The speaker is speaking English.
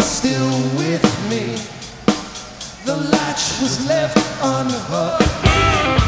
still with me. The latch was left unhooked.